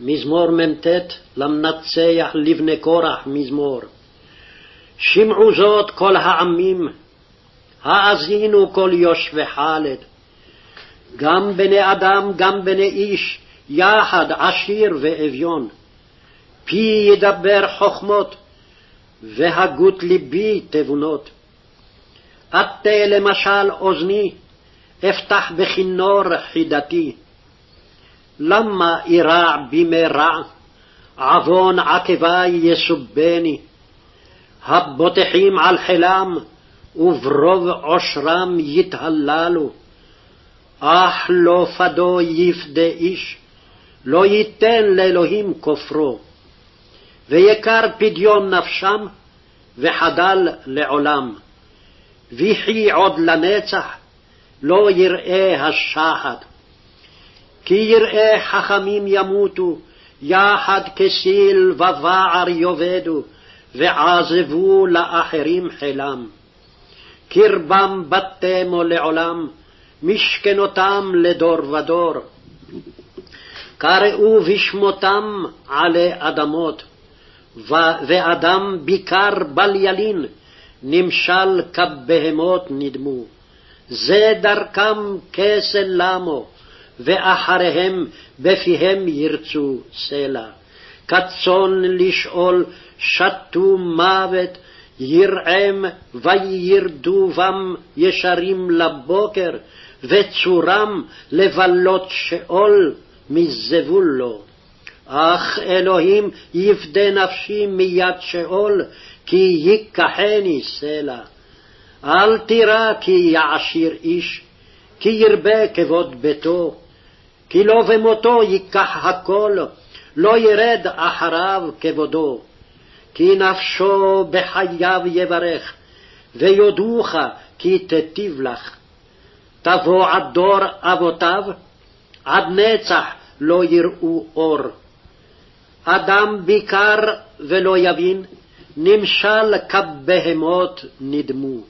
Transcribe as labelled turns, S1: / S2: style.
S1: מזמור מ"ט למנצח לבני קורח מזמור. שמעו זאת כל העמים, האזינו כל יושבי חלד. גם בני אדם, גם בני איש, יחד עשיר ואביון. פי ידבר חכמות, והגות ליבי תבונות. אטה למשל אוזני, אפתח בכינור חידתי. למה אירע בימי רע, עוון עקבי יסובני. הבוטחים על חילם, וברוב עושרם יתהללו. אך לא פדו יפדה איש, לא ייתן לאלוהים כופרו. ויקר פדיון נפשם, וחדל לעולם. ויחי עוד לנצח, לא יראה השחת. כי יראה חכמים ימותו, יחד כסיל ובער יאבדו, ועזבו לאחרים חילם. קרבם בתמו לעולם, משכנותם לדור ודור. קראו בשמותם עלי אדמות, ואדם ביכר בל ילין, נמשל כבהמות נדמו. זה דרכם כסל למו, ואחריהם בפיהם ירצו סלע. כצאן לשאול שתו מוות, ירעם וירדו בם ישרים לבוקר, וצורם לבלות שאול מזבול לו. אך אלוהים יפדה נפשי מיד שאול, כי ייקחני סלע. אל תירא כי יעשיר איש, כי ירבה כבוד ביתו, כי לא במותו ייקח הכל, לא ירד אחריו כבודו. כי נפשו בחייו יברך, ויודוך כי תיטיב לך. תבוא עד דור אבותיו, עד נצח לא יראו אור. אדם ביכר ולא יבין, נמשל כבהמות נדמו.